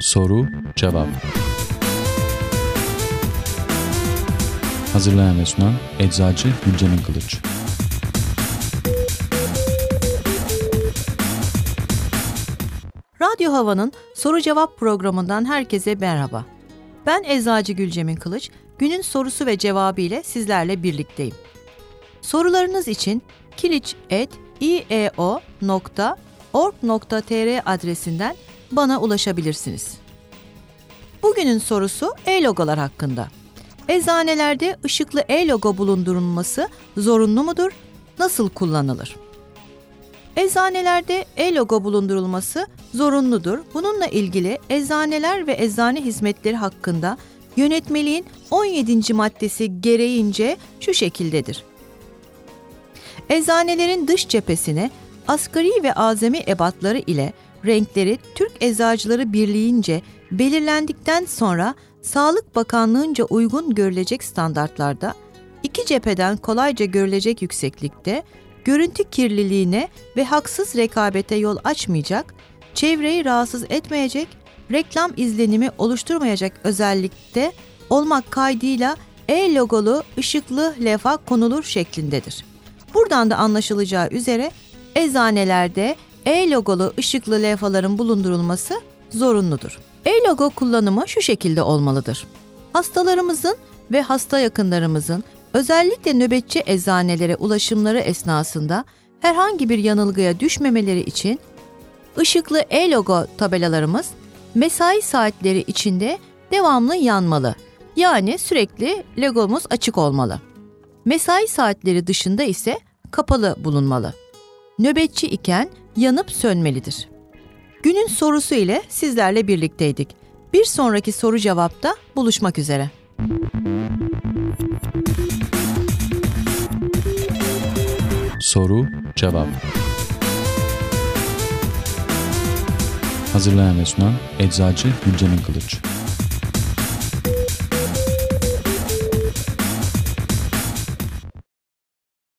Soru Cevap Hazırlayan ve sunan Eczacı Gülcemin Kılıç Radyo Hava'nın soru cevap programından herkese merhaba. Ben Eczacı Gülcemin Kılıç, günün sorusu ve cevabı ile sizlerle birlikteyim. Sorularınız için kiliç.ieo.org.tr adresinden bana ulaşabilirsiniz. Bugünün sorusu e-logolar hakkında. Eczanelerde ışıklı e-logo bulundurulması zorunlu mudur? Nasıl kullanılır? Eczanelerde e-logo bulundurulması zorunludur. Bununla ilgili eczaneler ve eczane hizmetleri hakkında yönetmeliğin 17. maddesi gereğince şu şekildedir. Eczanelerin dış cephesine asgari ve azami ebatları ile renkleri Türk Eczacıları Birliği'nce belirlendikten sonra Sağlık Bakanlığı'nca uygun görülecek standartlarda iki cepheden kolayca görülecek yükseklikte görüntü kirliliğine ve haksız rekabete yol açmayacak, çevreyi rahatsız etmeyecek, reklam izlenimi oluşturmayacak özellikte olmak kaydıyla e-logolu ışıklı levha konulur şeklindedir. Buradan da anlaşılacağı üzere eczanelerde e-logolu ışıklı levhaların bulundurulması zorunludur. E-logo kullanımı şu şekilde olmalıdır. Hastalarımızın ve hasta yakınlarımızın özellikle nöbetçi eczanelere ulaşımları esnasında herhangi bir yanılgıya düşmemeleri için ışıklı e-logo tabelalarımız mesai saatleri içinde devamlı yanmalı. Yani sürekli logomuz açık olmalı. Mesai saatleri dışında ise kapalı bulunmalı. Nöbetçi iken yanıp sönmelidir. Günün sorusu ile sizlerle birlikteydik. Bir sonraki soru cevapta buluşmak üzere. Soru Cevap Hazırlayan ve sunan Eczacı Gülcemin Kılıç